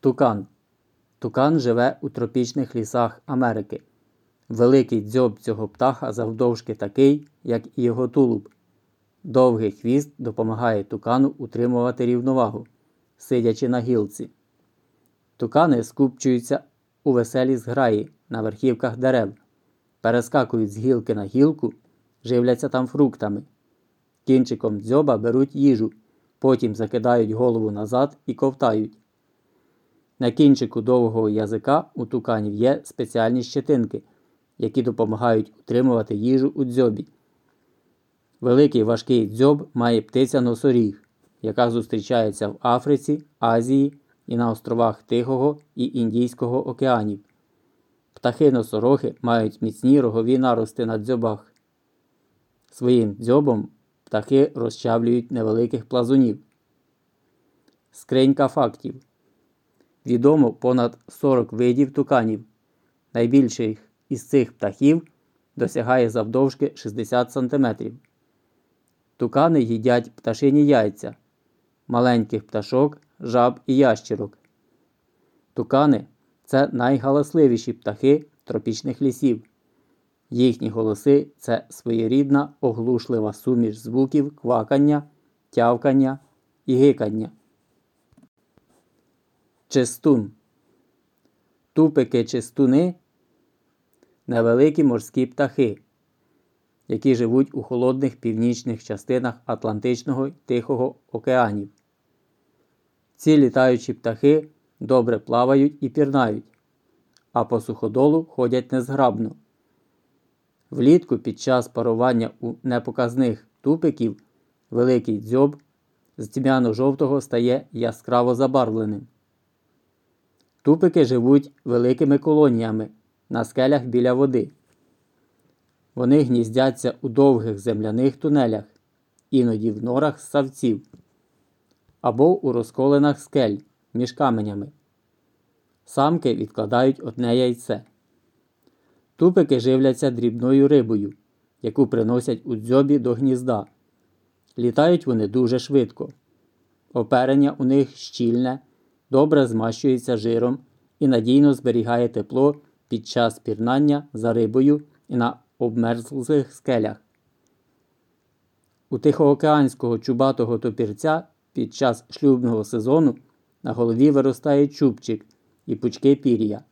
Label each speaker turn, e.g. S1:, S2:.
S1: Тукан. Тукан живе у тропічних лісах Америки. Великий дзьоб цього птаха завдовжки такий, як і його тулуб. Довгий хвіст допомагає тукану утримувати рівновагу, сидячи на гілці. Тукани скупчуються у веселі зграї на верхівках дерев, перескакують з гілки на гілку, живляться там фруктами. Кінчиком дзьоба беруть їжу, потім закидають голову назад і ковтають. На кінчику довгого язика у туканів є спеціальні щетинки, які допомагають утримувати їжу у дзьобі. Великий важкий дзьоб має птиця носоріг, яка зустрічається в Африці, Азії і на островах Тихого і Індійського океанів. Птахи носорохи мають міцні рогові нарости на дзьобах. Своїм дзьобом птахи розчавлюють невеликих плазунів. Скринька фактів. Відомо понад 40 видів туканів. Найбільший із цих птахів досягає завдовжки 60 см. Тукани їдять пташині яйця, маленьких пташок, жаб і ящерок. Тукани це найгаласливіші птахи тропічних лісів. Їхні голоси це своєрідна оглушлива суміш звуків квакання, тявкання і гикання. Чистун. Тупики чистуни невеликі морські птахи, які живуть у холодних північних частинах Атлантичного й Тихого океанів. Ці літаючі птахи добре плавають і пірнають, а по суходолу ходять незграбно. Влітку під час парування у непоказних тупиків великий дзьоб з тьмяно-жовтого стає яскраво забарвленим. Тупики живуть великими колоніями на скелях біля води. Вони гніздяться у довгих земляних тунелях, іноді в норах ссавців або у розколенах скель між каменями. Самки відкладають одне яйце. Тупики живляться дрібною рибою, яку приносять у дзьобі до гнізда. Літають вони дуже швидко. Оперення у них щільне, добре змащується жиром і надійно зберігає тепло під час пірнання за рибою і на обмерзлих скелях. У тихоокеанського чубатого топірця під час шлюбного сезону на голові виростає чубчик і пучки пір'я.